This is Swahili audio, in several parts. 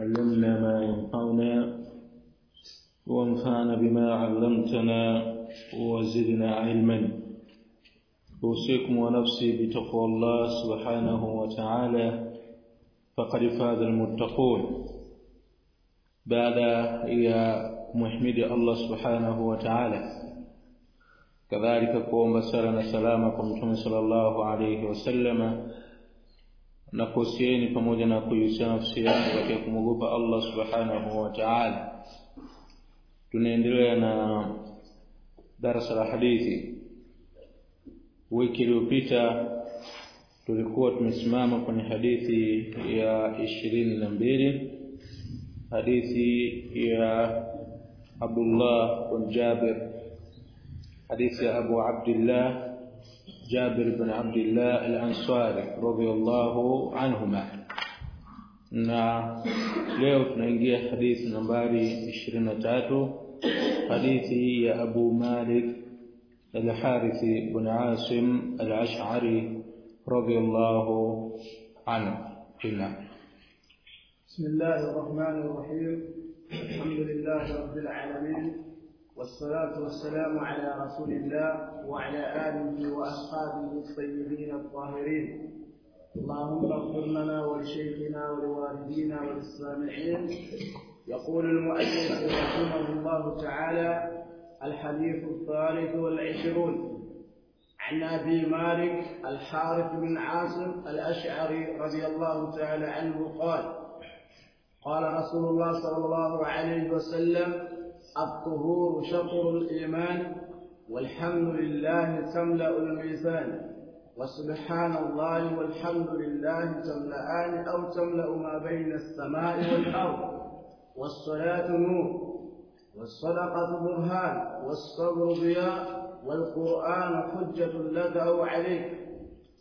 علمنا ما ينفعنا وانفعنا بما علمتنا وزدنا علما. أوصيكم ونفسي بتقوى الله سبحانه وتعالى فقد فاز المتقون. بعد يا محمد الله سبحانه وتعالى. كذلك قوم بسرنا سلامكم صلى الله عليه وسلم. Na kuhusieni pamoja na kuihusiana nafsi yangu katika kumwogopa Allah subhanahu wa ta'ala. Tunaendelea na darasa la hadithi. Wiki iliyopita tulikuwa tumesimama kwenye hadithi ya ishirini na mbili hadithi ya Abdullah bin Jabir hadithi ya Abu Abdullah جابر بن عبد الله الأنصاري رضي الله عنهما. نا leo tunaingia حديث nambari 23 hadithi ya Abu Malik al-Harith ibn Asim al-Ash'ari رضي الله عنه. قلنا بسم الله الرحمن الرحيم. الحمد لله رب العالمين. والصلاة والسلام على رسول الله وعلى آله وأصحابه الطيبين الطاهرين. اللهم اغفر لنا ولشيخنا ولوالدينا وللسامعين. يقول المؤلف رحمه الله تعالى الحديث الثالث والعشرون. عن أبي مالك الحارث بن عاصم الأشعري رضي الله تعالى عنه قال قال رسول الله صلى الله عليه وسلم الطهور شطر الإيمان والحمد لله تملأ الميزان وسبحان الله والحمد لله تملأان أو تملأ ما بين السماء والأرض والصلاة نور والصدقة برهان والصبر ضياء والقرآن حجة لك أو عليك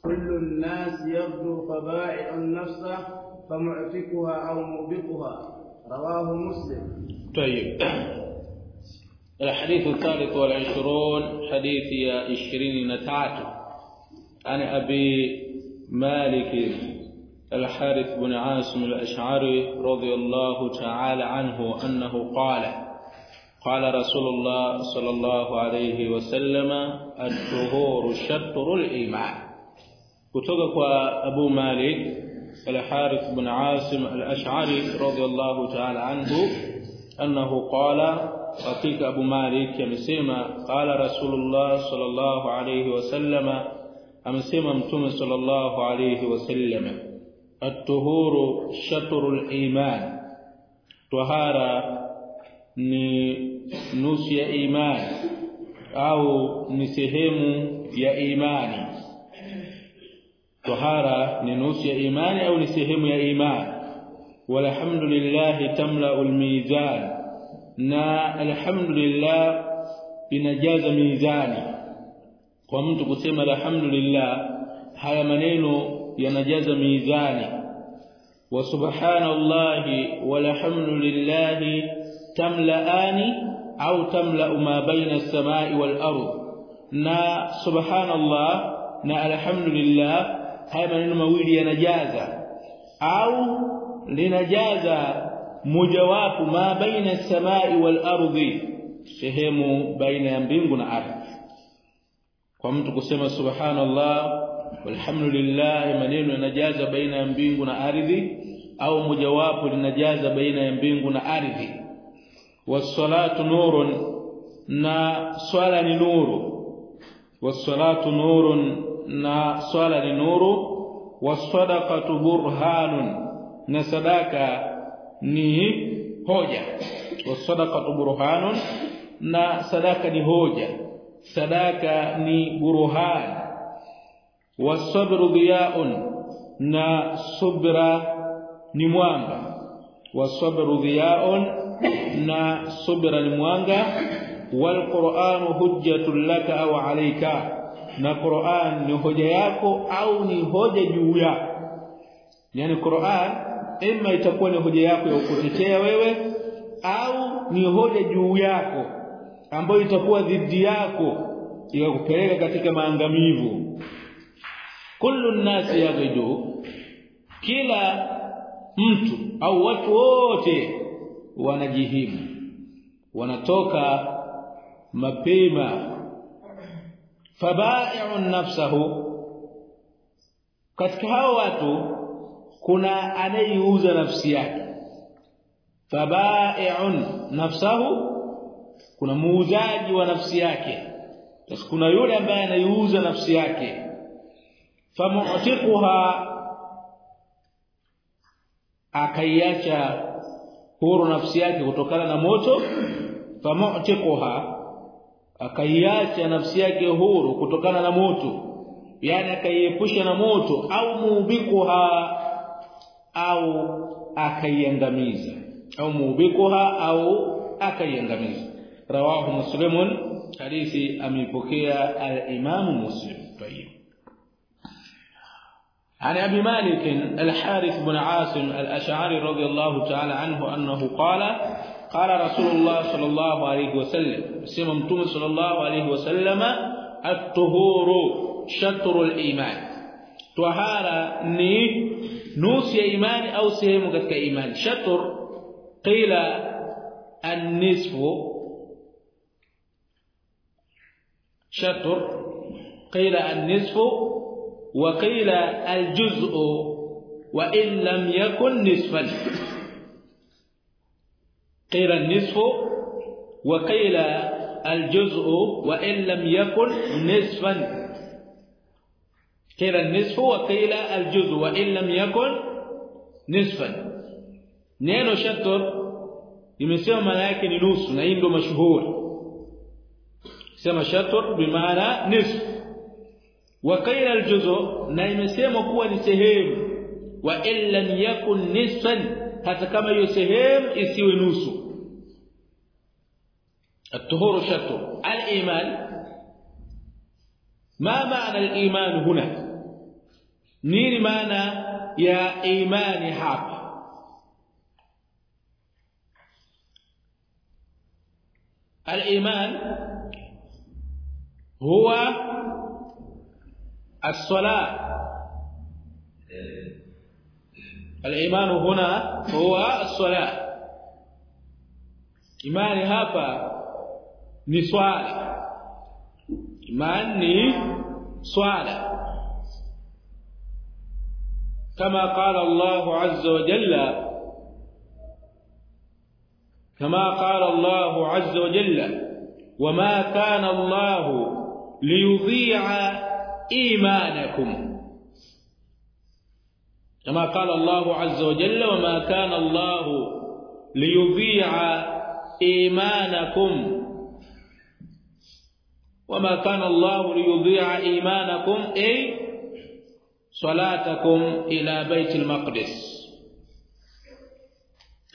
كل الناس يغدو فبائع نفسه فمعتقها أو موبقها رواه مسلم طيب. الحديث الثالث والعشرون حديث يا عشرين نتعت. عن أبي مالك الحارث بن عاصم الأشعري رضي الله تعالى عنه أنه قال قال رسول الله صلى الله عليه وسلم الطهور شطر الإيمان. كتبك أبو مالك الحارث بن عاصم الأشعري رضي الله تعالى عنه أنه قال hakika Abu Malik amesema qala Rasulullah sallallahu alayhi wasallama amesema mtume sallallahu alayhi wasallama at-tuhuru shatrul iman tahara ni nusu ya imani au ni sehemu ya imani tahara ni nusu ya imani au ni sehemu ya imani walhamdulillah tamla'ul mizan na alhamdulillah inajaza mizani kwa mtu kusema alhamdulillah. Haya maneno yanajaza mizani. Wa subhanallahi walhamdulillah tamlaani au tamla ma baina as-samai wal ardh na subhanallah na alhamdulillah haya maneno mawili yanajaza au linajaza mojawapo ma baina as-samai wal ardi sehemu baina ya mbingu na ardhi. Kwa mtu kusema subhanallah walhamdulillah maneno yanajaza baina ya mbingu na ardhi au mojawapo linajaza baina ya mbingu na ardhi. Wassalatu nurun na swala ni nuru. Wassalatu nurun na swala ni nuru. Was-sadaqatu burhanun na sadaka ni hoja. Wasadaqatu burhanun na sadaka ni hoja. Sadaka ni burhan. Wasabru diyaun na subra ni mwanga. Wasabru diyaun na subra ni mwanga. Walquranu hujjatul laka aw alayka na Qur'an ni hoja yako au ni hoja juu yako yani Qur'an ima itakuwa ni hoja yako ya kukutetea wewe au ni hoja juu yako ambayo itakuwa dhidi yako ikakupeleka katika maangamivu. Kullu nnasi yaghidu kila mtu au watu wote wanajihimu wanatoka mapema. Fabai'un nafsahu katika hao watu kuna anayeuza nafsi yake. Fabai'un nafsahu. Kuna muuzaji wa nafsi yake. Basi kuna yule ambaye anaiuza nafsi yake. Famu'tiquha akaiacha huru nafsi yake kutokana na moto. Famu'tiquha akaiacha nafsi yake huru kutokana na moto. Yani akaiepusha na moto. Au mubikuha au akaiangamiza au mubikuha au akaiangamiza. Rawahu muslimun hadithi ameipokea al-imamu muslim. Tayyib. عن ابي مالك الحارث بن عاصم الاشعري رضي الله تعالى عنه انه قال قال رسول الله صلى الله عليه وسلم سمع متوم صلى الله عليه وسلم الطهور شطر الايمان طهاره ni نوصي إيماني أو سهم قد كإيمان. شطر قيل النصف. شطر قيل النصف وقيل الجزء وإن لم يكن نصفا. قيل النصف وقيل الجزء وإن لم يكن نصفا. قيل النصف وقيل الجزء وإن لم يكن نصفا. نينو شطر يمسيو ما لك نص نايندو مشهور. سما شطر بمعنى نصف. وقيل الجزء نايمسيمو كو ني سهيم. وإن لم يكن نصفا حتى كما يو سهيم يسيو نص الطهور شطر الإيمان. ما معنى الإيمان هنا؟ nini maana ya imani hapa الايمان هو الصلاه الايمان هنا هو الصلاه imani hapa ni swala imani ni swala كما قال الله عز وجل كما قال الله عز وجل وما كان الله ليضيع إيمانكم. كما قال الله عز وجل وما كان الله ليضيع إيمانكم. وما كان الله ليضيع إيمانكم اي صلاتكم إلى بيت المقدس.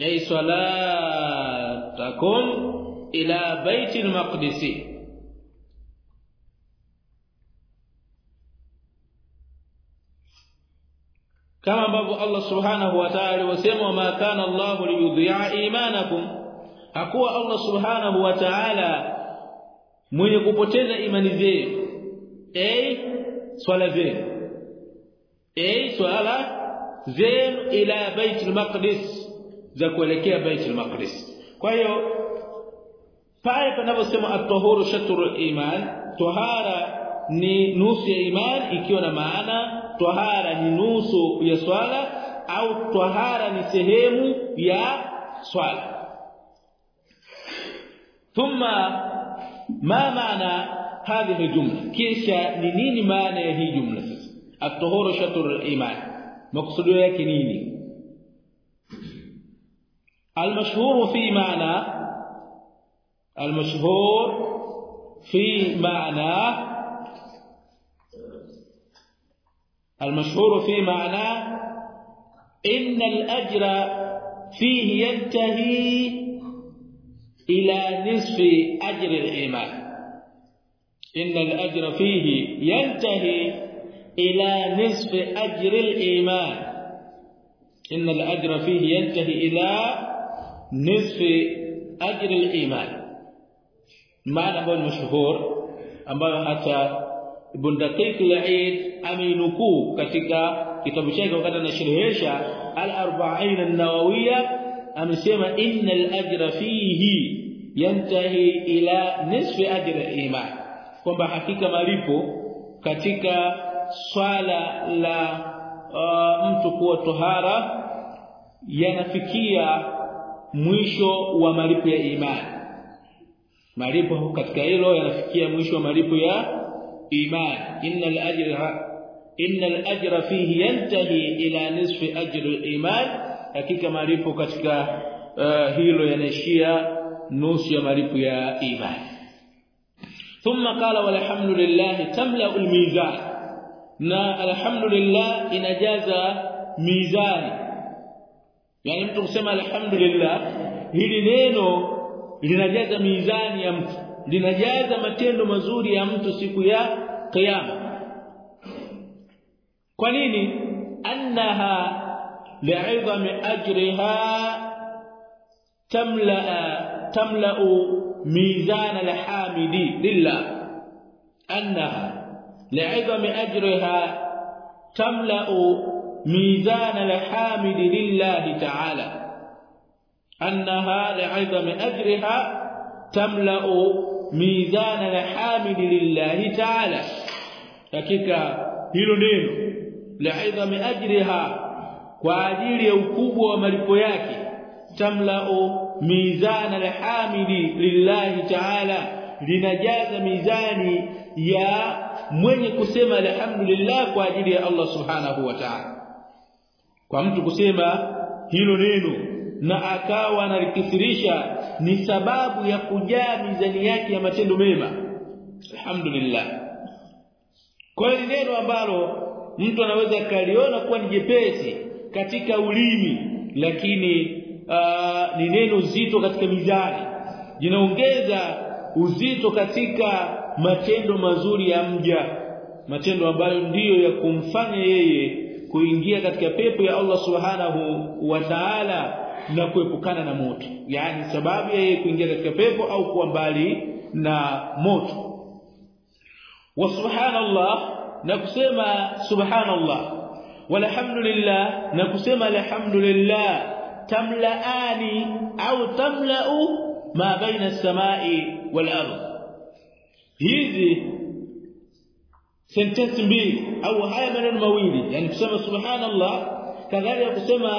أي صلاتكم إلى بيت المقدس. كما باب الله سبحانه وتعالى وسمى وما كان الله ليضيع إيمانكم. hakuwa الله سبحانه وتعالى من mwenye ايمان ذي أي صلاة ذي eh swala zenu ila baitul maqdis za kuelekea baitul maqdis. Kwa hiyo pale panaposema at-tahuru shatru iman tahara ni nusu ya iman ikiwa na maana tahara ni nusu ya swala au tahara ni sehemu ya swala. Thumma ma maana hadhihi jumla? Kisha ni nini maana ya hii jumla الطهور شطر الإيمان. مقصوده يكنيني المشهور في معنى المشهور في معنى المشهور في معنى إن الأجر فيه ينتهي إلى نصف أجر الإيمان. إن الأجر فيه ينتهي ila nisfi ajri al-iman inna al-ajra fihi yantahi ila nisfi ajri al-iman maana ambayo ni mashuhur ambayo hata Ibn Daqiq al-Eid aminukuu katika kitabu chake wakati anasherehesha al-arba'in an-nawawiyya amesema innal ajra fihi yantahi ila nisfi ajri al-iman kwamba hakika malipo katika swala la uh, mtu kuwa tohara yanafikia mwisho wa malipo ya imani. Malipo katika hilo yanafikia mwisho wa malipo ya imani. Innal ajra innal ajra fihi yantahi ila nisfi ajri al-iman. Hakika malipo katika uh, hilo yanaishia nusu ya malipo ya imani. Thumma qala walhamdulillah tamla al-mizan na alhamdulillah inajaza mizani. Yani mtu kusema alhamdulillah hili neno linajaza mizani ya mtu. Linajaza matendo mazuri ya mtu siku ya kiyama. Kwa nini? Annaha li'idhami ajriha tamla tamla mizan alhamidi lillah. Annaha li'idhami ajriha tamla'u ميزان الحامد لله تعالى أنها لعظم أجرها تملأ ميزان الحامد لله تعالى hakika hilo neno la'idhami ajriha kwa ajili ya ukubwa wa malipo yake tamla'u mizana alhamidi lillahi ta'ala linajaza mizani ya mwenye kusema alhamdulillah kwa ajili ya Allah subhanahu wa ta'ala. Kwa mtu kusema hilo neno na akawa analikithirisha ni sababu ya kujaa mizani yake ya matendo mema. Alhamdulillah. Kwa hiyo neno ambalo mtu anaweza kaliona kuwa ni jepesi katika ulimi lakini uh, ni neno zito katika mizani. Linaongeza uzito katika matendo mazuri ya mja matendo ambayo ndiyo ya kumfanya yeye kuingia katika pepo ya Allah subhanahu wa ta'ala na kuepukana na moto. Yani sababu ya yeye kuingia katika pepo au kuwa mbali na moto. Wa subhanallah na kusema subhanallah. Walhamdulillah na kusema alhamdulillah. Tamlaani au tamlau ma baina as-samai wal ardh hizi sentensi mbili au haya maneno mawili yani kusema subhanallah kadhalika kusema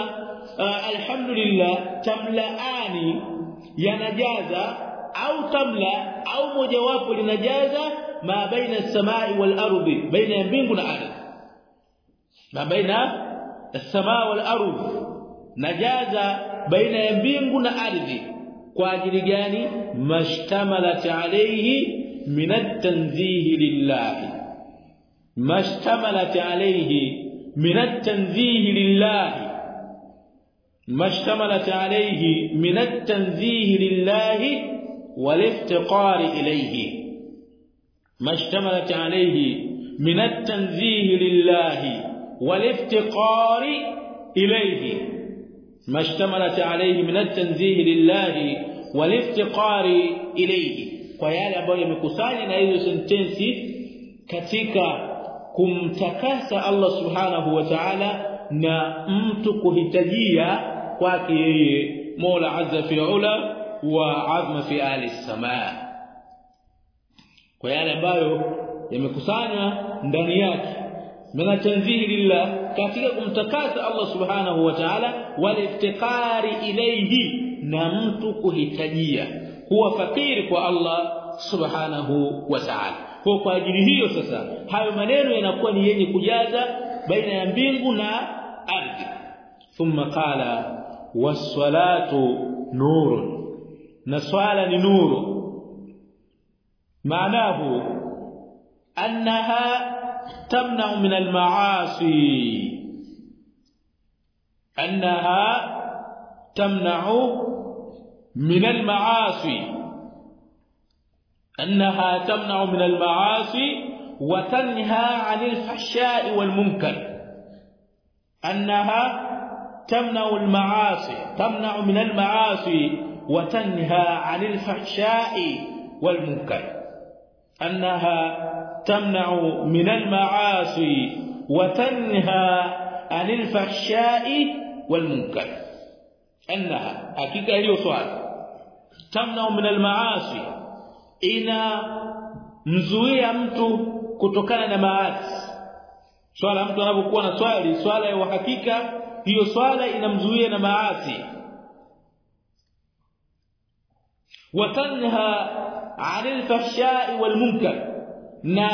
uh, alhamdulillah tamlaani yanajaza au tamla au mojawapo linajaza ma baina as-samai wal ardi baina ya mbingu na ardhi. Ma baina as-samaa wal ardi najaza baina ya mbingu na ardhi. Kwa ajili gani? Mashtamalat alayhi من التنزيه لله. ما اشتملت عليه من التنزيه لله. ما اشتملت عليه من التنزيه لله والافتقار إليه. ما اشتملت عليه من التنزيه لله والافتقار إليه. ما اشتملت عليه من التنزيه لله والافتقار إليه. Kwa yale ambayo yamekusanya na hizo sentensi katika kumtakasa Allah subhanahu wa ta'ala na mtu kuhitajia kwake yeye Mola azza fi ula wa azma fi ali samaa kwa yale ambayo yamekusanywa ndani yake mina tanzihi lillah katika kumtakasa Allah subhanahu wa ta'ala waliftikari ilayhi na mtu kuhitajia huwa fakiri kwa Allah subhanahu wa ta'ala. Kwa kwa ajili hiyo sasa hayo maneno yanakuwa ni yenye kujaza baina ya mbingu na ardhi. Thumma qala was-salatu nurun. Na swala ni nuru. Maanahu annaha tamna min al-ma'asi. Annaha tamna'u min al-ma'asi wa tanha 'anil fahsha'i wal munkar annaha tamna'u al-ma'asi tamna'u min al-ma'asi wa tanha 'anil fahsha'i wal munkar annaha tamna'u min al-ma'asi wa tanha 'anil fahsha'i wal munkar annaha hakika hiyo swala tamna min almaasi ina mzuia mtu kutokana na maasi. Swala mtu anapokuwa na swali swala ya uhakika hiyo swala inamzuia na maasi. Watanha 'anil fahsha'i wal munkar na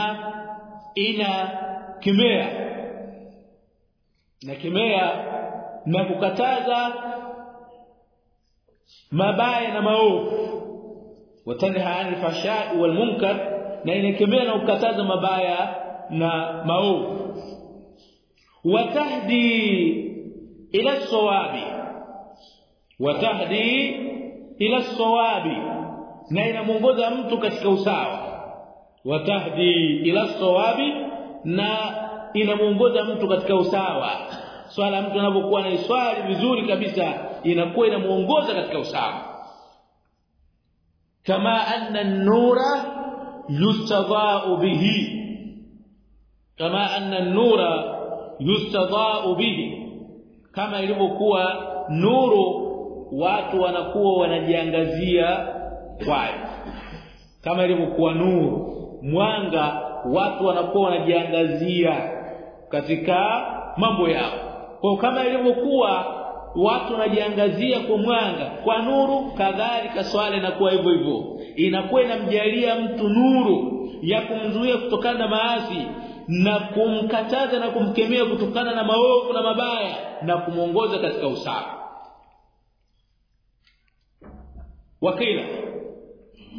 ina kimea. Na kimea na kukataza mabaya na maovu. Watanha 'anil fahsha'i wal munkar na inakemea na kukataza mabaya na maovu. Watahdi ila sawabi. Watahdi ila sawabi. Na inamuongoza mtu katika usawa. Watahdi ila sawabi na inamuongoza mtu katika usawa. Swala mtu anapokuwa na swali vizuri kabisa inakuwa inamuongoza katika usawa. Kama anna an-nura yustadha'u bihi. Kama anna an-nura yustadha'u bihi. Kama ilivyokuwa nuru watu wanakuwa wanajiangazia kwayo. Kama ilivyokuwa nuru mwanga watu wanakuwa wanajiangazia katika mambo yao. Kwa kama ilivyokuwa watu wanajiangazia kwa mwanga kwa nuru kadhalika swala inakuwa hivyo hivyo. Inakuwa inamjalia mtu nuru ya kumzuia kutokana na maasi na kumkataza na kumkemea kutokana na maovu na mabaya na kumuongoza katika usawa. Wakila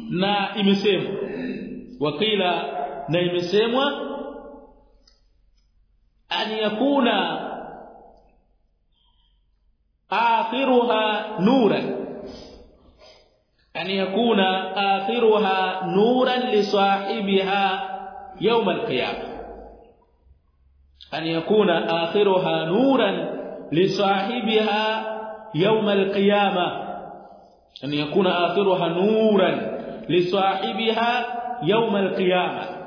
na imesemwa. Wakila na imesemwa an yakuna آخرها نورا. أن يكون آخرها نورا لصاحبها يوم القيامة. أن يكون آخرها نورا لصاحبها يوم القيامة. أن يكون آخرها نورا لصاحبها يوم القيامة.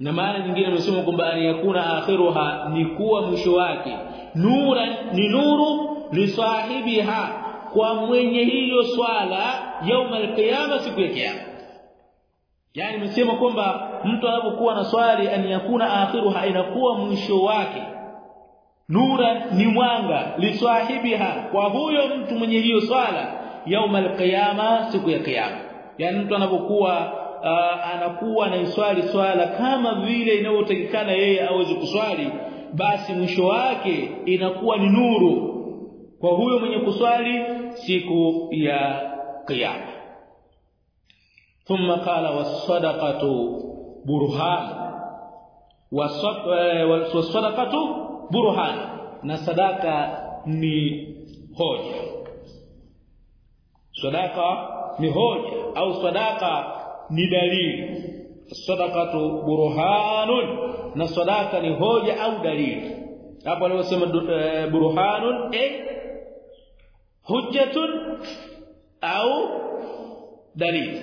na maana nyingine imesema kwamba يكون آخرها ni مشواكي. نورا wake lisahibiha kwa mwenye hiyo swala yauma alqiyama siku ya kiyama. Yani msema kwamba mtu anapokuwa na swali an yakuna akhiruha inakuwa mwisho wake. Nura ni mwanga lisahibiha kwa huyo mtu mwenye hiyo swala yauma alqiyama siku ya kiyama. Yani mtu anapokuwa uh, anakuwa na swali swala kama vile inavyotakikana yeye aweze kuswali basi mwisho wake inakuwa ni nuru kwa huyo mwenye kuswali siku ya kiyama. Thumma qala was-sadaqatu burhan. Eh, was-sadaqatu burhan. Na sadaka ni hoja. Sadaka ni hoja au sadaka ni dalili. Sadaqatu burhanun. Na sadaka ni hoja au dalili. Hapo aliposema eh, burhanun eh hujjatun au dalili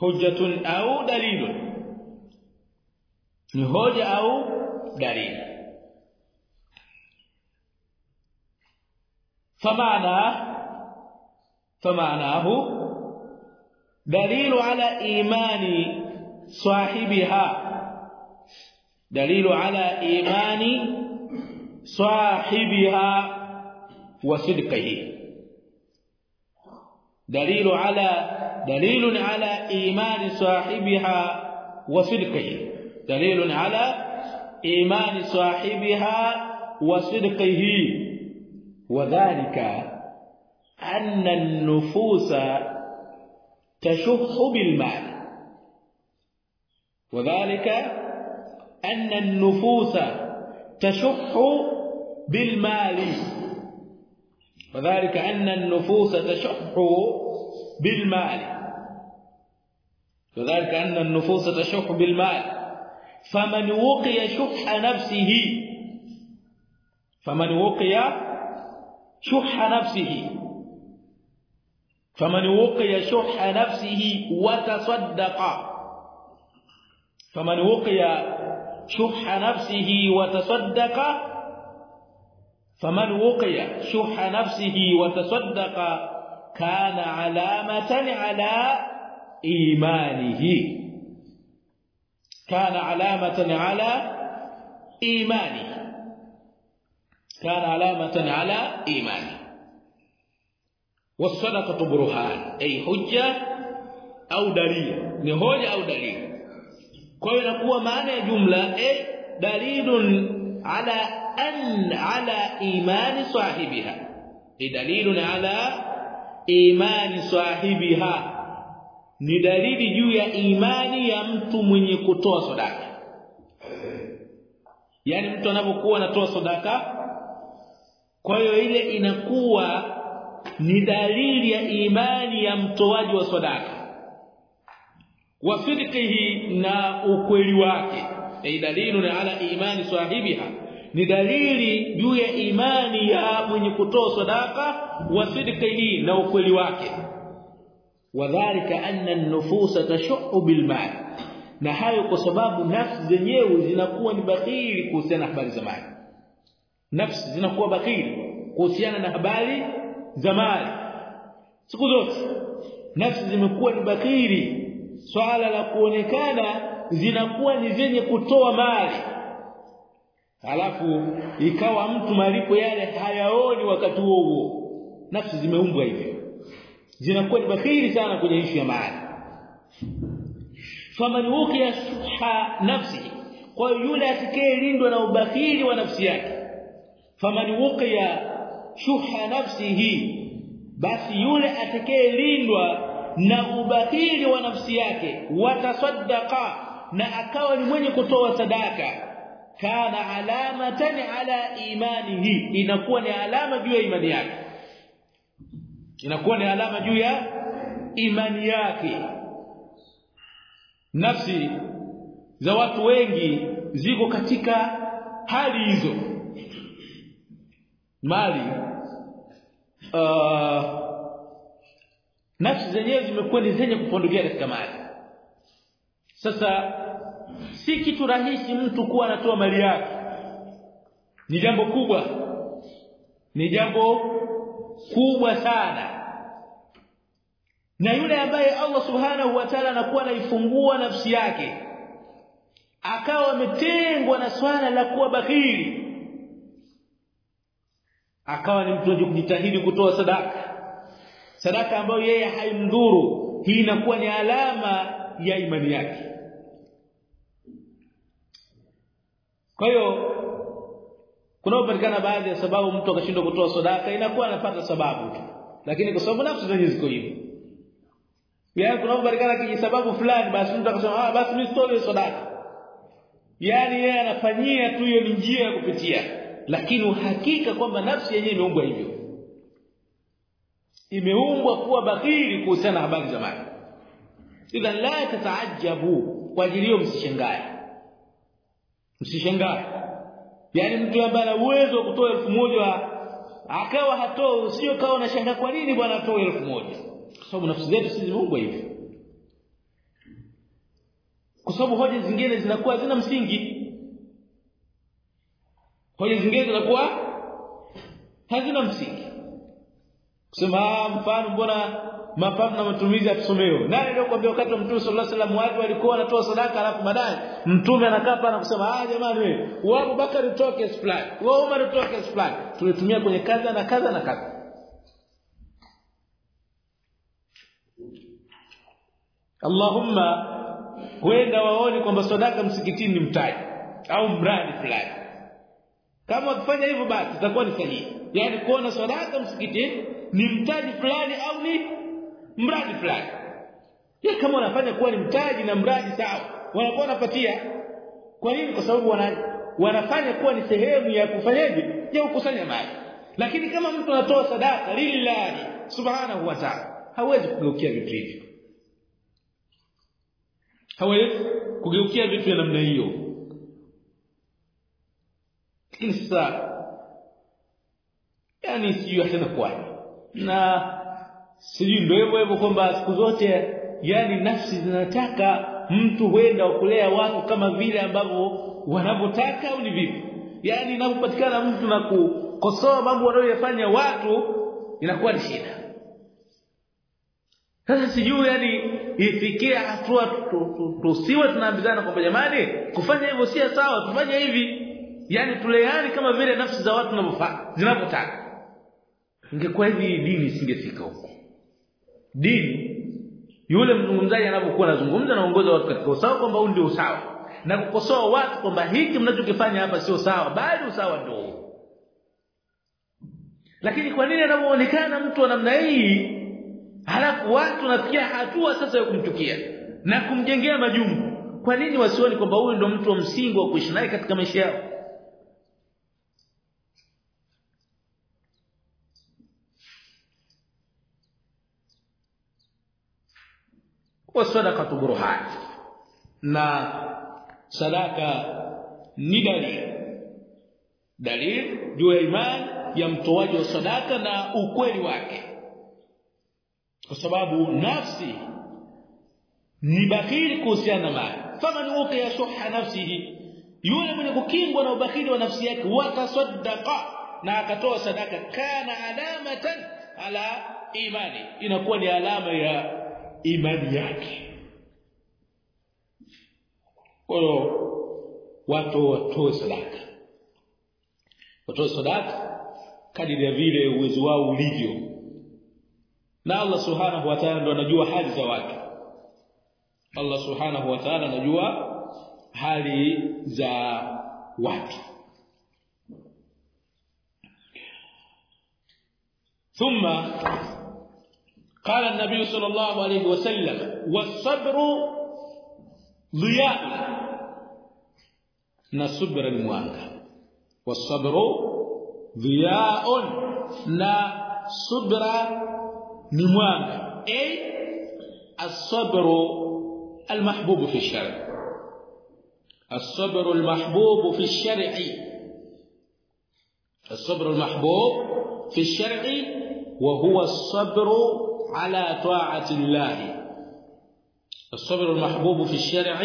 hujjatun au dalilun. Ni hoja au dalili فمعنى فمعناه دليل على ايمان صاحبها دليل على ايمان صاحبها وصدقه دليل على دليل على إيمان صاحبها وصدقه. دليل على إيمان صاحبها وصدقه. وذلك أن النفوس تشح بالمال. وذلك أن النفوس تشح بالمال. وذلك أن النفوس تشح بالمال. وذلك أن النفوس تشح بالمال. فمن وقي شح نفسه فمن وقي شح نفسه فمن وقي شح نفسه وتصدق فمن وقي شح نفسه وتصدق فمن وقي شح نفسه وتصدق كان علامة على إيمانه. كان علامة على إيمانه. كان علامة على إيمانه. والصدقة برهان أي حجة أو دليل نهوجة أو دليل. inakuwa maana ya jumla eh dalilun ala an ala imani sahibiha. Ni dalilun ala imani sahibiha. Ni dalili juu ya imani ya mtu mwenye kutoa sadaka. Yani mtu anapokuwa anatoa sadaka kwa hiyo ile inakuwa ni dalili ya imani ya mtoaji wa sadaka. Wa na ukweli wake. Ni dalilun ala imani sahibiha ni dalili juu ya imani ya mwenye kutoa sadaka wa sidqihi na ukweli wake. Wadhālika anna an-nufusa tashu'u bil mal na hayo kwa sababu nafsi zenyewe zinakuwa ni bakhili kuhusiana na habari za mali. Nafsi zinakuwa bakhili kuhusiana na habari za mali. Siku zote nafsi zimekuwa ni bakhili swala la kuonekana zinakuwa ni zenye kutoa mali halafu ikawa mtu malipo yale hayaoni wakati huo huo. Nafsi zimeumbwa hivyo. Zinakuwa ni bakhili sana kwenye ishu ya mali faman uqiya shuha nafsi kwa yule atakayelindwa na ubakhili wa nafsi yake faman wukiya shuha nafsihi basi yule atakayelindwa na ubakhili wa nafsi yake watasaddaqa na akawa ni mwenye kutoa sadaka kana alamatan ala imanihi. Inakuwa ni alama juu ya imani yake. Inakuwa ni alama juu ya imani yake. Nafsi za watu wengi ziko katika hali hizo. Mali uh, nafsi zenyewe zimekuwa ni zenye kupondokea katika mali. Sasa si kitu rahisi mtu kuwa anatoa mali yake ni jambo kubwa. Ni jambo kubwa sana. Na yule ambaye Allah subhanahu wa ta'ala anakuwa anaifungua nafsi yake akawa ametengwa na swala la kuwa bakhili akawa ni mtu wa kujitahidi kutoa sadaka. Sadaka ambayo yeye haimdhuru. Hii inakuwa ni alama ya imani yake kwa hiyo kunaopatikana baadhi ya sababu mtu akashindwa kutoa sadaka inakuwa anapata sababu tu. Lakini kwa sababu nafsi zenyewe ziko hivyo yaani kunaopatikana kiji sababu fulani basi mtu akasema ah basi mimi sitoi sadaka. Yaani yeye anafanyia tu hiyo njia ya kupitia. Lakini uhakika kwamba nafsi yenyewe imeumbwa hivyo. Imeumbwa kuwa bakhili kuhusiana na habari za mali idhan la tataajabu kwa ajili hiyo msishangae msishangae yani mtu ambaye ana uwezo wa kutoa elfu moja akawa hatoi sio kawa anashangaa kwa nini bwana atoe elfu moja? Kwa sababu nafsi zetu si zimeumbwa hivi. Kwa sababu hoja zingine zinakuwa zina msingi. Hoja zingine zinakuwa hazina msingi. Kusema mfano mbona mapato na matumizi ya tusomeo nani ndio kwambia wakati wa mtume sallallahu alaihi wasallam watu walikuwa wanatoa sadaka alafu baadaye mtume anakaa hapa anakusema ah jamani wewe wa Abubakar nitoke fulani wewe Umar utoke fulani. Tulitumia kwenye kaza na kaza na kaza. Allahumma huenda waone kwamba sadaka msikitini ni mtaji au mradi fulani. Kama wakifanya hivyo basi itakuwa ni sahihi. Yani kuona sadaka msikitini ni mtaji fulani au ni mradi fulani. Yeye kama wanafanya kuwa ni mtaji na mradi sawa wanakuwa wanapatia. Kwa nini? Kwa sababu wana, wanafanya kuwa ni sehemu ya kufanyaje? Ya kukusanya mali. Lakini kama mtu anatoa sadaka lillahi subhanahu wa ta'ala hawezi kugeukia vitu hivyo. Hawezi kugeukia vitu vya namna hiyo. Kisa yani siyo hata kwaje na sijui ndio hivyo hivyo kwamba siku zote yani nafsi zinataka mtu huenda kulea watu kama vile ambavyo wanavyotaka au ni vipi? Yani inapopatikana mtu na kukosoa mambo wanayofanya watu inakuwa ni shida. Sasa sijui yani ifikie hatua tusiwe tunaambizana kwamba jamani kufanya hivyo si sawa tufanye hivi. Yani tuleani kama vile nafsi za watu zinavyotaka. Ingekuwa hivi dini singefika huko dini. Yule mzungumzaji anapokuwa anazungumza naongoza watu katika usawa kwamba huu ndio usawa. Na kukosoa watu kwamba hiki mnachokifanya hapa sio sawa bali usawa ndio lakini kwa nini anapoonekana mtu wa namna hii halafu watu nafikia hatua sasa ya kumchukia na kumjengea majungu? Kwa nini wasioni kwamba huyu ndio mtu wa msingi wa kuishi naye katika maisha yao wasadaqatu burhan. Na sadaka ni dalili dalili juu ya imani ya mtoaji wa sadaka na ukweli wake. Kwa sababu nafsi ni bakili kuhusiana na mali. Faman uqiya shuha nafsihi yule mwenye kukingwa na ubakili wa nafsi yake watasaddaqa na akatoa sadaka kana alamatan ala imani. Inakuwa ni alama ya imani yake. Kwa watu watoe sadaka. Watoe sadaka kadiri ya vile uwezo wao ulivyo. Na Allah subhanahu wa ta'ala ndo anajua hali za watu. Allah subhanahu wa ta'ala anajua hali za watu. ثم قال النبي صلى الله عليه وسلم والصبر ضياء. نصبر المعنقى والصبر ضياء. لا صبر المعنقى اي الصبر المحبوب في الشرع. الصبر المحبوب في الشرع. الصبر المحبوب في الشرع وهو الصبر على طاعة الله. الصبر المحبوب في الشرع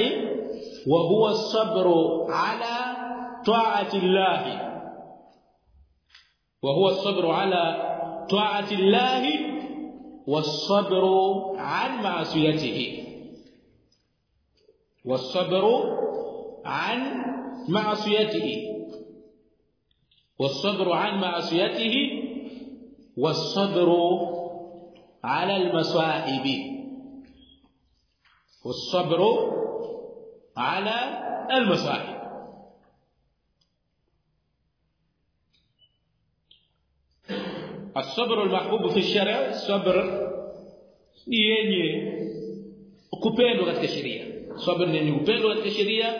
وهو الصبر على طاعة الله. وهو الصبر على طاعة الله والصبر عن معصيته. والصبر عن معصيته. والصبر عن معصيته والصبر على المصائب. والصبر على المصائب. الصبر المحبوب في الشرع الصبر يعني كوبندو في الشريعه صبر يعني كوبندو في الشريعه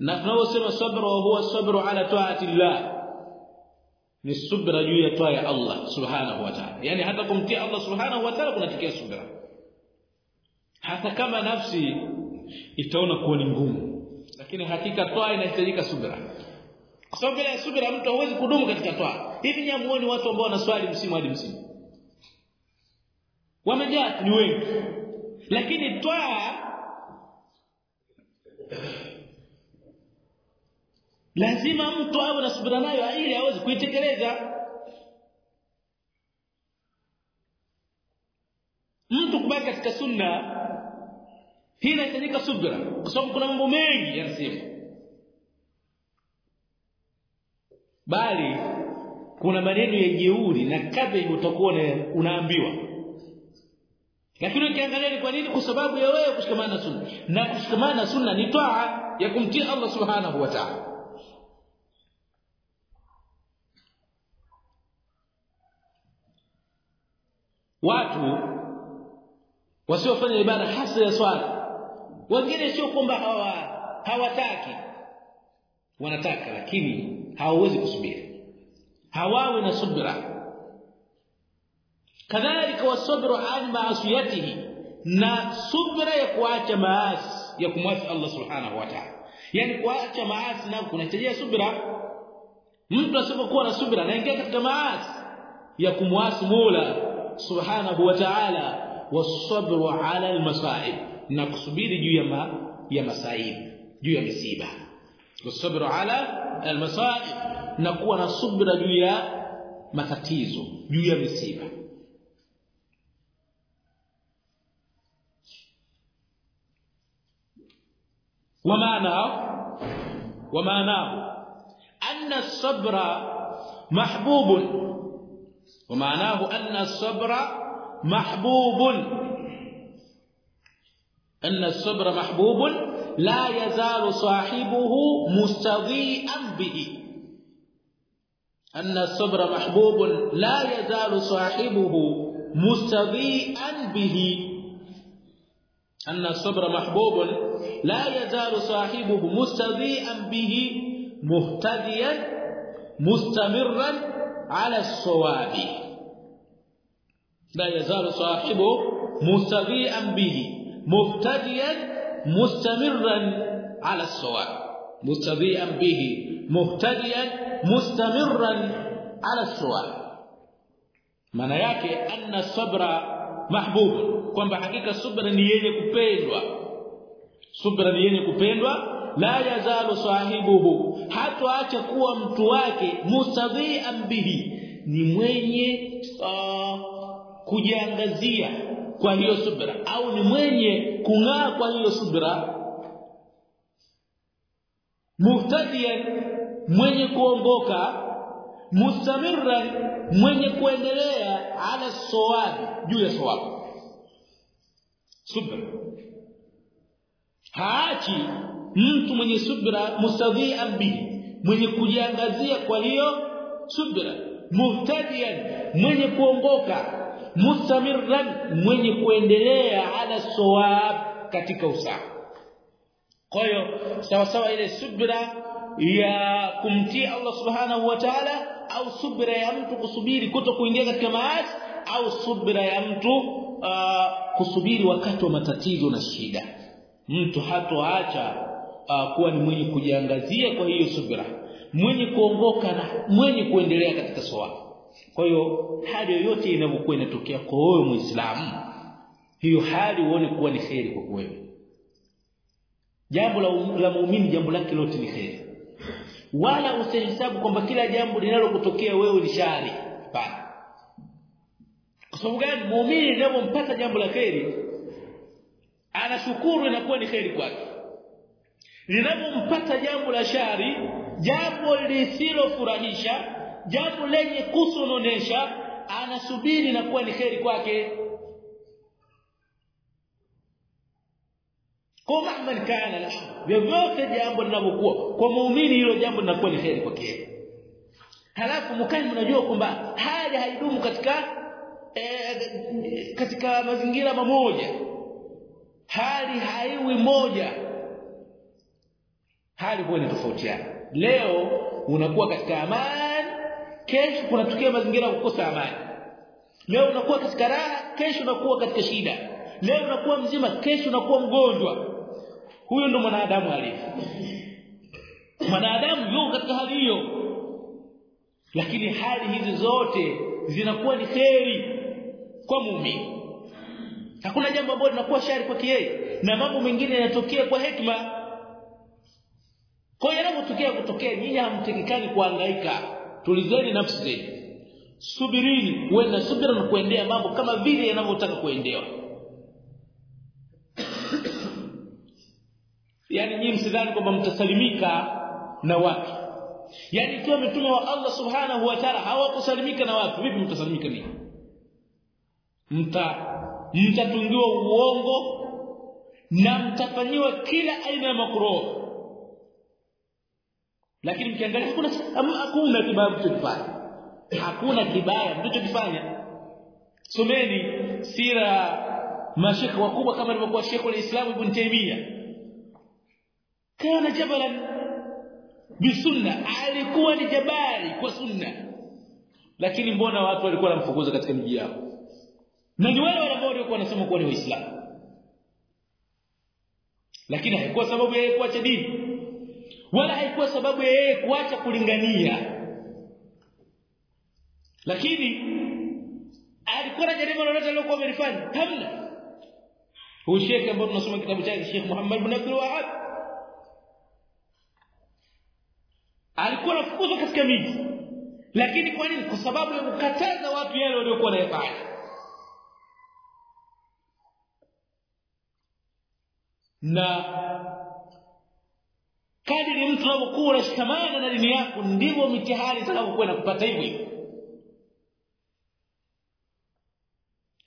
نحن نوصل الصبر وهو الصبر على طاعة الله. Ni subra juu ya toa ya Allah subhanahu wa ta'ala. Yani hata kumtia Allah subhanahu wa ta'ala kunatikia subra. Hata kama nafsi itaona kuwa ni ngumu lakini hakika toa inahitajika subra. Kwa sababu bila subra mtu hawezi kudumu katika toa. Hivi nyamuoni watu ambao wanaswali msimu hadi msimu. Wamejaa ni wengi. Lakini toa lazima mtu awe na subira nayo ili aweze kuitekeleza. Mtu kubaki katika sunna hii inahitajika subira kwa sababu kuna mambo mengi ya msimu bali kuna maneno ya jeuri na kadha utakuwa unaambiwa. Lakini ukiangalia ni kwa nini? Kwa sababu ya wewe kushikamana na sunna. Na kushikamana na sunna ni toa ya kumtii Allah subhanahu wa ta'ala watu wasiofanya ibada hasa ya swala. Wengine sio kwamba hawa hawataki. Wanataka lakini hawawezi kusubiri. Hawawe na subira kadhalika wasubiru an ma'asiyatihi na subira ya kuacha maasi ya kumwasi Allah subhanahu wa ta'ala. Yani kuacha maasi na kunahitajia subira mtu asipokuwa na subira anaingia katika maasi ya kumwasi Mola subhanahu wa ta'ala wasabru ala almasaib na kusubiri juu ya ma, ya masaib juu ya misiba wasabru ala almasaib na kuwa na subra juu ya matatizo juu ya misiba ومعناه ومعناه أن الصبر محبوب ومعناه أن الصبر محبوب. أن الصبر محبوب. لا يزال صاحبه مستضيئا به. أن الصبر محبوب. لا يزال صاحبه مستضيئا به. أن الصبر محبوب. لا يزال صاحبه مستضيئا به مهتديا مستمرا على الصواب. la yazalu sahibu mustabi'an bihi muftadiyan mustamirran ala as-sawab. Mustabi'an bihi muftadiyan mustamirran ala as-sawab. Maana yake anna sabra mahbub kwamba hakika subra ni yenye kupendwa. Subra ni yenye kupendwa la yazalu sahibuhu hatoacha kuwa mtu wake mustabi'an bihi ni mwenye uh, kujiangazia kwa hiyo subra. Au ni mwenye kung'aa kwa hiyo subra muhtadiyan mwenye kuongoka mustamirran mwenye kuendelea ala sawabi juu ya sawabu subra. Haachi mtu mwenye subra mustadhi'an bihi mwenye kujiangazia kwa hiyo subra. Muhtadiyan mwenye kuongoka mustamirran mwenye kuendelea ala sawab katika usawa kwa hiyo sawa sawa ile subra ya kumtii Allah subhanahu wa ta'ala au subra ya mtu kusubiri kuto kuingia katika maasi au subra ya mtu uh, kusubiri wakati wa matatizo na shida. Mtu hatoacha uh, kuwa ni mwenye kujiangazia kwa hiyo subra. Mwenye kuongoka na mwenye kuendelea katika sawa kwa hiyo hali yoyote inapokuwa inatokea kwa wewe muislamu hiyo hali uone kuwa ni kheri kwa wewe. Jambo la, la muumini jambo lake lote ni kheri. Wala usihesabu kwamba kila jambo linalokutokea wewe ni shari. Hapana. Kwa sababu gani? Muumini linapompata jambo la kheri anashukuru inakuwa ni kheri kwake. Linapompata jambo la shari jambo lisilofurahisha jambo lenye kusononesha anasubiri na kuwa ni kheri kwake. Kwa mahman kana la vyovyote jambo linavyokuwa kwa muumini hilo jambo linakuwa ni kheri kwake. Halafu mkani mnajua kwamba hali haidumu katika e, katika mazingira mamoja. Hali haiwi moja. Hali huwa inatofautiana leo unakuwa katika amani kesho kunatokea mazingira ya kukosa amani. Leo unakuwa katika raha kesho unakuwa katika shida. Leo unakuwa mzima kesho unakuwa mgonjwa. Huyo ndo mwanadamu alifu mwanadamu yuko katika hali hiyo. Lakini hali hizi zote zinakuwa ni kheri kwa muumini. Hakuna jambo ambalo linakuwa shari kwake yeye. Na mambo mengine yanatokea kwa hekima. Kwa hiyo yanapotokea kutokea nyinyi hamtekikani kuhangaika tulizeni nafsi zenu subirini uwe na subira na kuendea mambo kama vile yanavyotaka kuendewa. Yani nyinyi msidhani kwamba mtasalimika na watu. Yani ikiwa mitume wa Allah subhanahu wa ta'ala hawakusalimika na watu vipi mtasalimika nini? Mta mtatungiwa uongo na mtafanyiwa kila aina ya makruh lakini mkiangalia hakuna hakuna kibaya mlichofanya hakuna kibaya mlichokifanya someni sira mashekhe wakubwa kama alivyokuwa Sheikh al-Islam Ibn Taymiyyah. Kana jabalan bisunna alikuwa ni jabali kwa sunna. Lakini mbona watu walikuwa wanamfukuza katika miji yao? Na ni wale ambao walikuwa wanasema kuwa ni waislamu. Lakini haikuwa sababu yeye kuacha dini wala haikuwa sababu ya yeye kuacha kulingania. Lakini alikuwa na jarima lolote alilokuwa amelifanya? Hamna. Huyu shekhe ambaye tunasoma kitabu chake Sheikh Muhammad ibn Abdul Wahhab. Alikuwa anafukuzwa katika miji. Lakini kwa nini? Kwa sababu ya kukataza watu yale waliokuwa wanayafanya. Na kadiri mtu anapokuwa unashikamana na dini yako ndivyo mitihani itakavyokuwa inakupata hivyo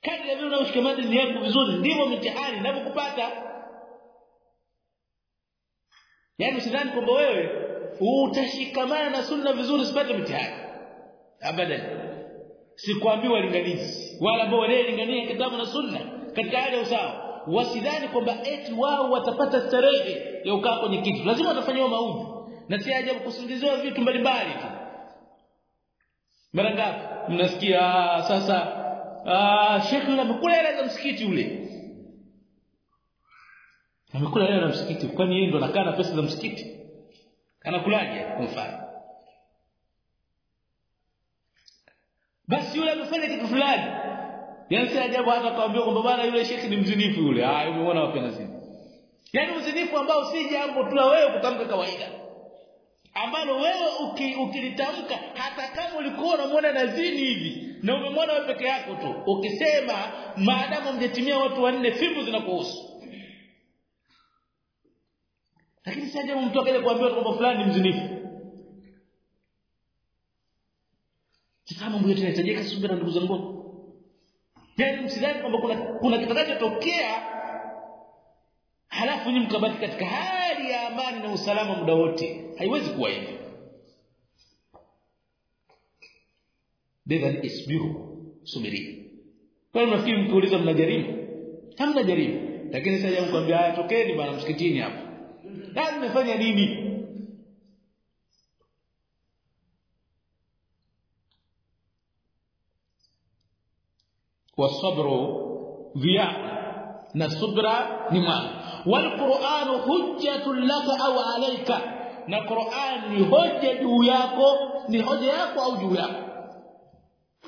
kadiri vile unaoshikamana dini yako vizuri ndivyo mitihani inavyokupata. Yaani usidhani kwamba wewe utashikamana na sunna vizuri usipate mitihani. Abadan sikwambii walinganizi wala ambao wanalingania kitabu na sunna katika hali ya usawa wasidhani kwamba eti wao watapata starehe ya ukaa kwenye kitu lazima watafanyiwa maudhi na si ajabu kusingiziwa vitu mbalimbali tu. Mara ngapi? Mnasikia sasa ah shekhi yule amekula hela za msikiti ule amekula hela za msikiti. Kwani yeye ndo anakaa na pesa za msikiti? Anakulaje kwa mfano? Basi yule amefanya kitu fulani yani si ajabu hata kaambia kwamba bwana yule shekhi ni mzinifu yule. Ah umeona wapi sisi. Yaani uzinifu ambao si jambo tu la wewe kutamka kawaida. Ambalo wewe ukilitamka hata kama ulikuwa unamwona nazini hivi na umemwona wewe peke yako tu ukisema maadamu mjetimia watu wanne fimbo zinakuhusu. Lakini si ajabu mtu akaje kuambia kwamba fulani ni mzinifu. Sasa mambo yote subira ndugu zangu yaani msidhani kwamba kuna kuna kitakachotokea halafu nyinyi mkabaki katika hali ya amani na usalama muda wote. Haiwezi kuwa hivyo. Lidhan isbiru subiri. Kwa nafikiri mkiuliza mnajaribu? Hamna jaribu. Lakini sasa jambo kwambia haya tokeni bwana msikitini hapo. Lazima nimefanya nini wasabru dhiya na subra ni mwanga wal qur'an hujjatun laka au alayka na Qur'an ni hoja juu yako ni hoja yako au juu yako.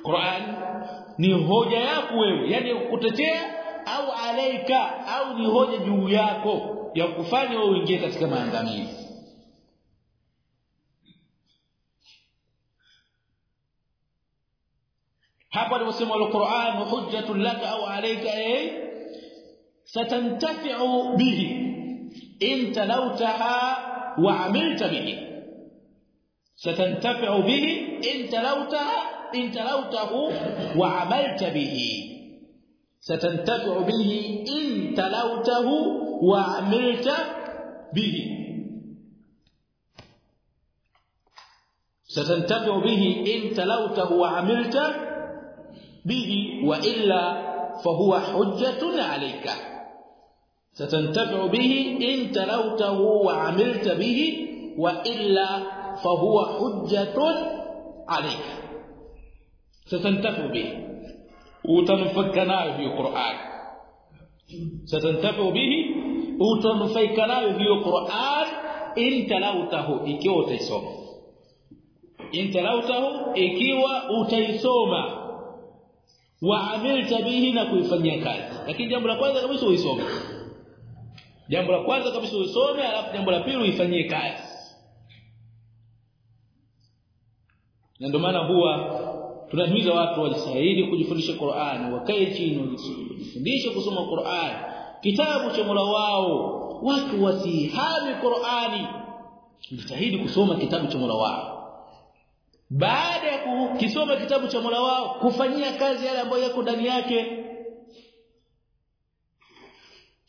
Qur'an ni hoja yako wewe yani kutetea au alayka au ni hoja juu yako ya kufanya wewe uingie katika maangamizi hapa aliposema al-Qur'an hujjatun laka au alayka ay satantafi'u bihi in talawtaha wa 'amilta bihi satantafi'u bihi in talawtaha in talawtahu wa 'amalta bihi satantafi'u bihi in talawtahu wa 'amilta bihi satantafi'u bihi in talawtahu wa 'amilta به وإلا فهو حجة عليك. ستنتفع به إن تلوته وعملت به وإلا فهو حجة عليك. ستنتفع به. وتنفكنا في القرآن. ستنتفع به. وتنفكنا في القرآن. إن تلوته ikiwa utaisoma in talautahu ikiwa utaisoma waamilta bihi na kuifanyia kazi. Lakini jambo la kwanza kabisa uisome. Jambo la kwanza kabisa uisome alafu jambo la pili uifanyie kazi. Na ndio maana huwa tunahimiza watu wajitahidi kujifundisha Qur'an wakae chini wajifundishe kusoma Qur'an. Kitabu cha Mola wao watu wasihami Qur'ani. Jitahidi kusoma kitabu cha Mola wao baada ya kukisoma kitabu cha Mola wao kufanyia kazi yale ambayo yako ndani yake.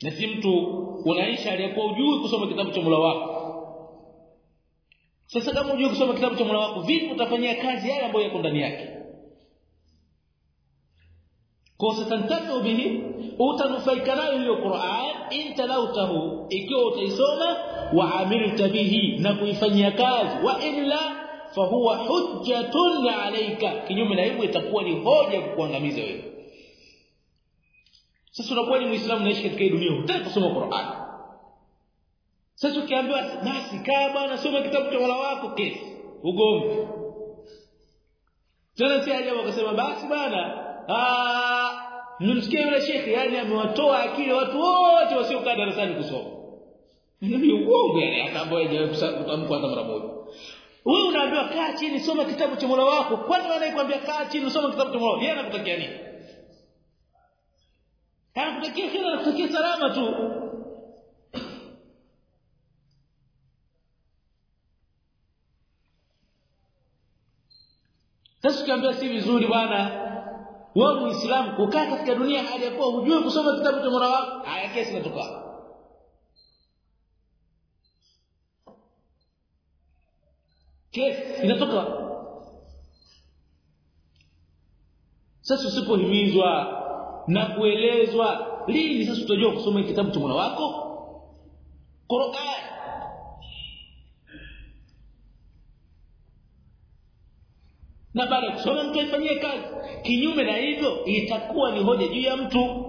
Na si mtu unaisha aliyekuwa ujui kusoma kitabu cha Mola wako. Sasa kama ujui kusoma kitabu cha Mola wako vipi utafanyia kazi yale ambayo yako ndani yake? Kwa tantatu bihi utanufaika nayo hiyo Qur'an inta lautahu ikiwa utaisoma wa amilta bihi na kuifanyia kazi. Wa illa fahuwa hujjatun alayka kinyume na hivyo itakuwa ni hoja kukuangamiza wewe. Sasa unakuwa ni muislamu naishi katika hii dunia hutaki kusoma Qur'an. Sasa ukiambiwa basi kaa bwana soma kitabu cha Mola wako kesi ugomvi. Tena si ajabu akasema basi bwana ah nimsikie yule shekhi yani amewatoa akili watu wote wasiokaa darasani kusoma. Ni uongo yani akaboya ambao hajawahi kutamka hata mara moja wewe unaambiwa kaa chini soma kitabu cha Mola wako. Kwani anayekwambia kaa chini soma kitabu cha Mola yeye anakutakia nini? Anakutakia kila anakutakia salama tu. Sasa kiambia si vizuri bwana wewe muislamu kukaa katika dunia hali ya kuwa hujui kusoma kitabu cha Mola wako haya kesi inatoka kesi inatoka sasa usipohimizwa na kuelezwa lini sasa utajua kusoma kitabu cha Mola wako? Qur'an. Na baada ya kusoma mtu aifanyie kazi. Kinyume na hivyo itakuwa ni hoja juu ya mtu.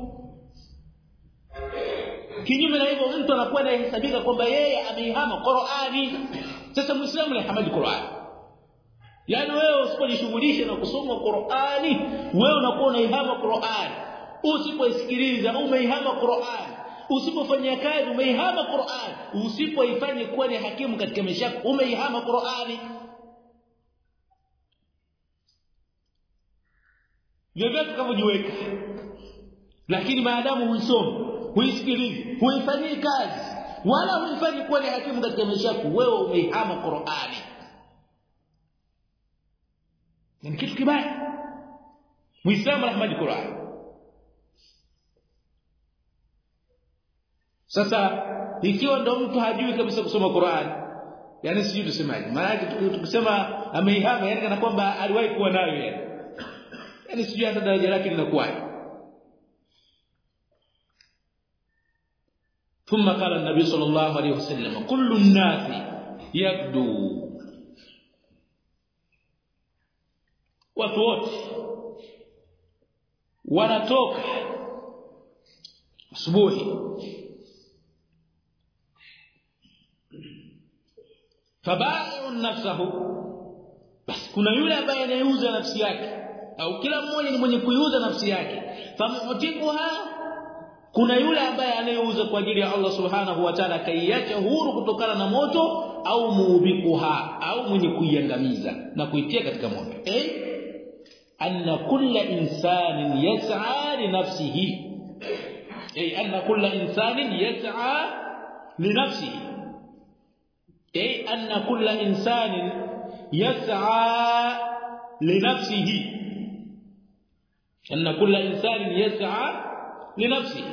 Kinyume na hivyo mtu anakuwa anahesabika kwamba yeye ameihama Qur'ani sasa muislamu anahamadi Qur'an. Yaani wewe usipojishughulisha na kusoma Qur'ani wewe unakuwa unaihama Qur'ani usipoisikiliza umeihama Qur'ani usipofanya kazi umeihama Qur'ani usipoifanya kuwa ni hakimu katika maisha yako umeihama Qur'ani. Vyovyote tukavyojiweka lakini maadamu huisomi huisikilizi huifanyii kazi wala humfanyi kuwa ni hakimu katika maisha yako. Wewe umeihama Qur'ani. Ni kitu kibaya. Muislamu rahmani Qur'ani sasa ikiwa ndo mtu hajui kabisa kusoma Qur'ani yani sijui tusemaje. Maana tukisema ameihama yani kana kwamba aliwahi kuwa nayo yani yani sijui hata daraja lake linakuwaje ثم قال النبي صلى الله عليه وسلم كل الناس يبدو watu wote wanatoka asubuhi fabai'u nafsahu basi kuna yule ambaye anayeuza nafsi yake au kila mmoja ni mwenye kuiuza nafsi yake famutikuha kuna yule ambaye anayeuza kwa ajili ya Allah subhanahu wa ta'ala kaiacha huru kutokana na moto au muubikuha au mwenye kuiangamiza na kuitia katika moto. Eh? Anna kulla insanin yas'a li nafsihi. Eh anna kulla insanin yas'a li nafsihi. Eh anna kulla insanin yas'a li nafsihi. Anna kulla insanin yas'a لنفسه.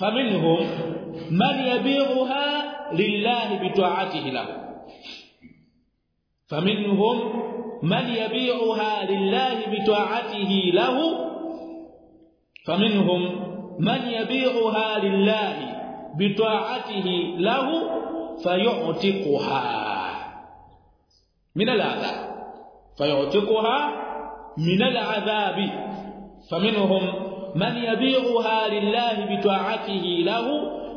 فمنهم من يبيعها لله بطاعته له. فمنهم من يبيعها لله بطاعته له. فمنهم من يبيعها لله بطاعته له فيعتقها. من العذاب. فيعتقها من العذاب. فمنهم من يبيعها لله بطاعته له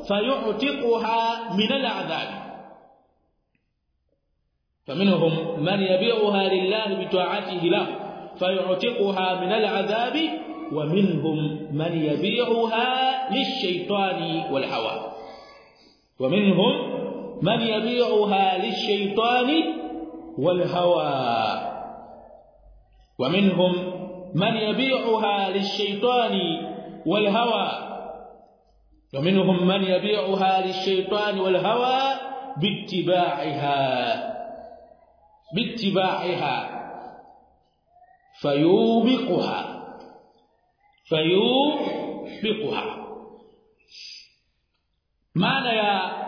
فيعتقها من العذاب. فمنهم من يبيعها لله بطاعته له فيعتقها من العذاب ومنهم من يبيعها للشيطان والهوى. ومنهم من يبيعها للشيطان والهوى. ومنهم من يبيعها للشيطان والهوى ومنهم من يبيعها للشيطان والهوى باتباعها باتباعها فيوبقها فيوبقها. معنى يا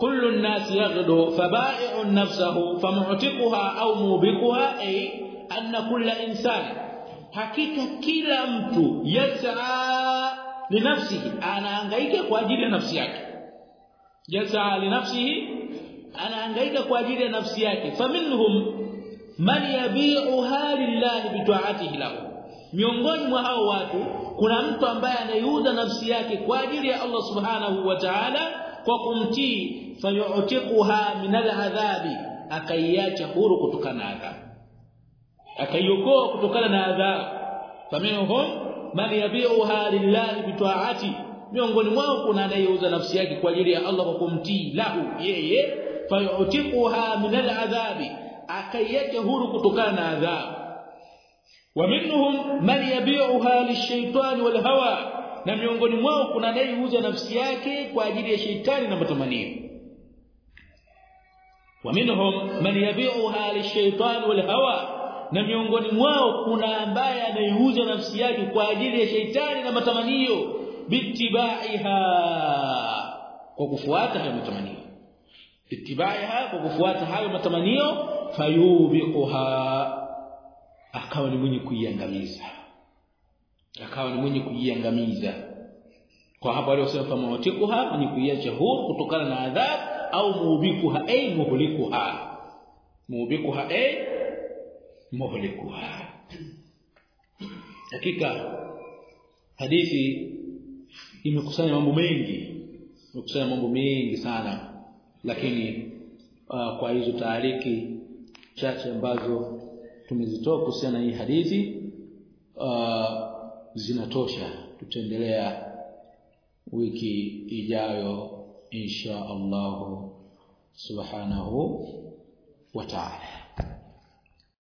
كل الناس يغدو؟ فبائع نفسه فمعتقها أو موبقها أي أن كل إنسان hakika kila mtu yasaa linafsihi anahangaika kwa ajili ya nafsi yake. Yasaa linafsihi anahangaika kwa ajili ya nafsi yake. Faminhum man yabi'uha lillahi bitaatihi lahu. Miongoni mwa hao watu kuna mtu ambaye anaiuza nafsi yake kwa ajili ya Allah subhanahu wa ta'ala kwa kumtii. Fayu'tiquha min al'adhabi akaiacha huru kutokana na adhabu akaiokoa kutokana na adhabu. Faminhum man yabi'uha lillahi bita'ati miongoni mwao kuna anayeuza nafsi yake kwa ajili ya Allah kwa kumtii lahu yeye. Fayutiquha min al'adhabi akaiacha huru kutokana na adhabu. Wa minhum man yabi'uha lishaitani walhawa na miongoni mwao kuna anayeuza nafsi yake kwa ajili ya sheitani na matamanio. Wa minhum man yabi'uha lishaitani walhawa na miongoni mwao kuna ambaye anaiuza nafsi yake kwa ajili ya sheitani na matamanio bitibaiha kwa kufuata hayo matamanio. Bitibaiha kwa kufuata hayo matamanio fayubiquha akawa ni mwenye kuiangamiza. Akawa ni mwenye kuiangamiza. Kwa hapo aliyosema kama watikuha mwenye kuiacha huru kutokana na adhabu au muubikuha ay muhlikuha muubikuha ay muhlikuha hakika hadithi imekusanya mambo mengi imekusanya mambo mengi sana lakini uh, kwa hizo taariki chache ambazo tumezitoa kuhusiana na hii hadithi uh, zinatosha tutaendelea wiki ijayo insha Allah subhanahu wa ta'ala